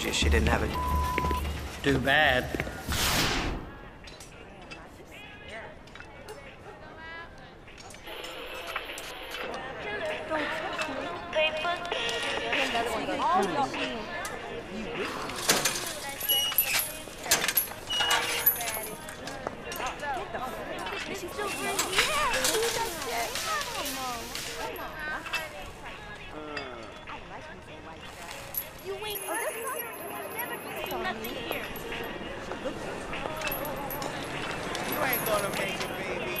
told you she didn't have it. Too bad. You ain't gonna make it, baby.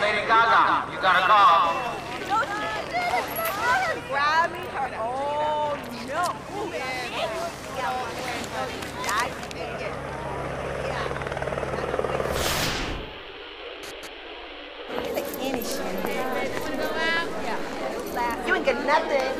Lady Gaga, you got a call. Grabbing her. Oh no. You ain't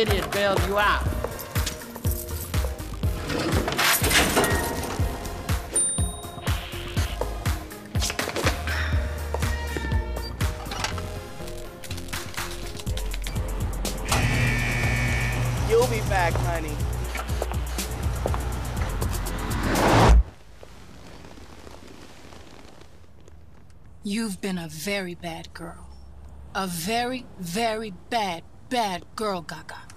Idiot bailed you out. You'll be back, honey. You've been a very bad girl. A very, very bad, bad girl, Gaga.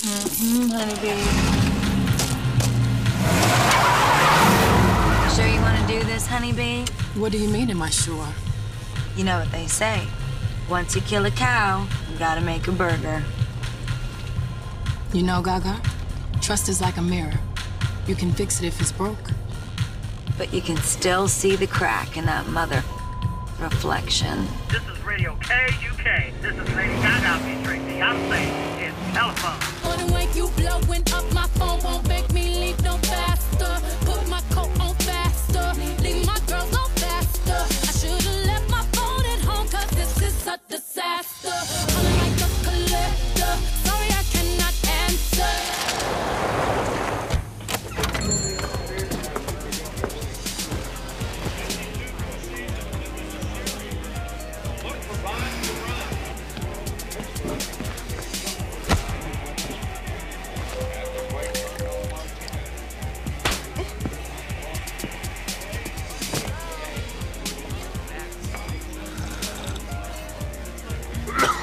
Mm-hmm, honeybee. Sure you want to do this, honeybee? What do you mean, am I sure? You know what they say. Once you kill a cow, you gotta make a burger. You know, Gaga, trust is like a mirror. You can fix it if it's broke. But you can still see the crack in that mother reflection. This is Radio KUK. This is Lady Gaga featuring Beyonce in Telephone. But when you blowing up, my phone won't make me leave no faster.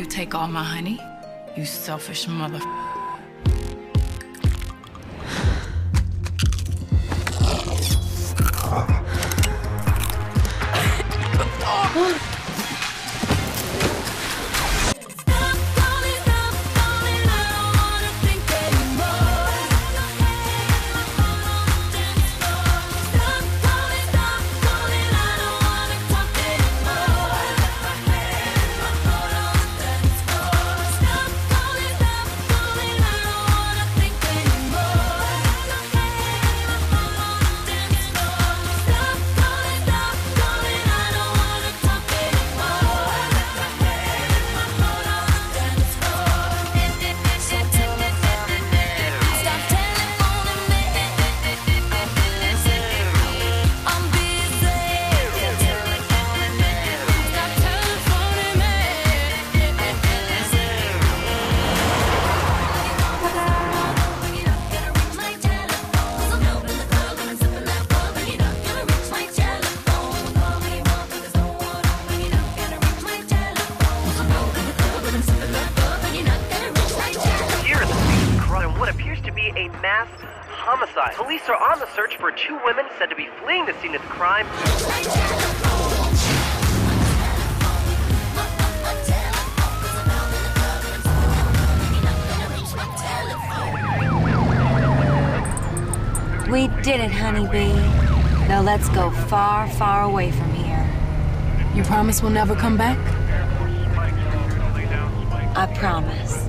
you take all my honey, you selfish mother. homicide. Police are on the search for two women said to be fleeing the scene of the crime. We did it, honeybee. Now let's go far, far away from here. You promise we'll never come back? I promise.